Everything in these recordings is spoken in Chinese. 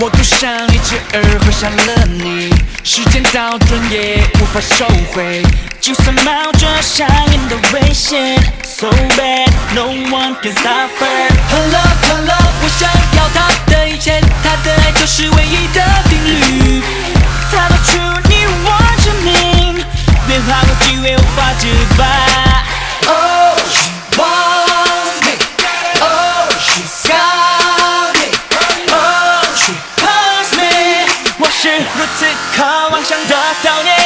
我赌上一切而喝下了你，时间倒转也无法收回，就算冒着上瘾的危险，So bad no one can stop her。Hello Hello，我想要他的一切，他的爱就是唯一的定律，他拿出你我生命，别怕我渴望想得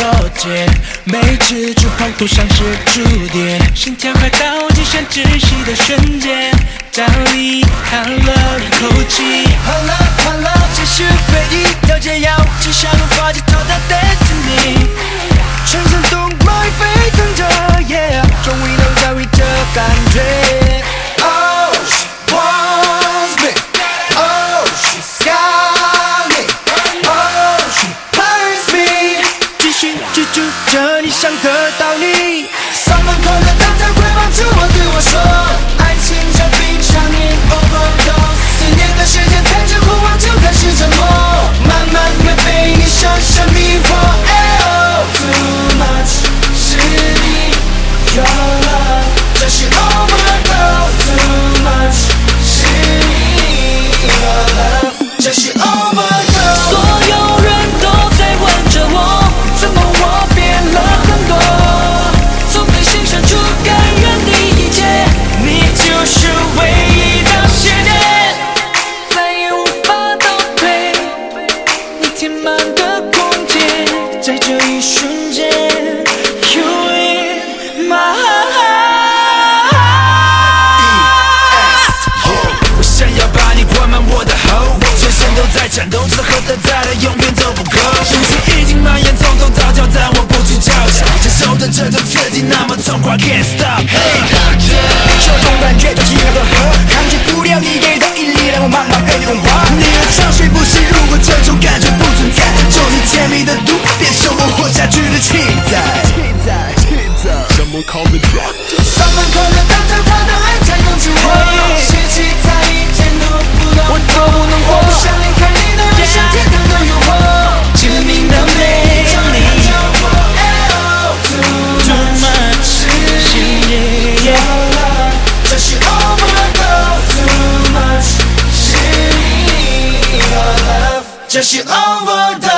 动我的肩，每次触碰都像是触电，心跳快到极限窒息的瞬间，早已叹了一口气。好了好了，这是唯一的解药，只想无法解脱的 destiny，全身动脉沸腾着，yeah，终于能驾驭这感觉。想得到你。上门口的在颤抖，此刻的再来永远都不够。毒气已经蔓延，从头到脚，但我不去招架，接受的这种刺激那么痛快，Can't stop。这种感觉就像个河，抗拒不了你给的引力，让我慢慢被融化。你的香水不是，如果这种感觉不存在，就是甜蜜的毒，变成我活下去的气在。Someone call the doctor. till she overdone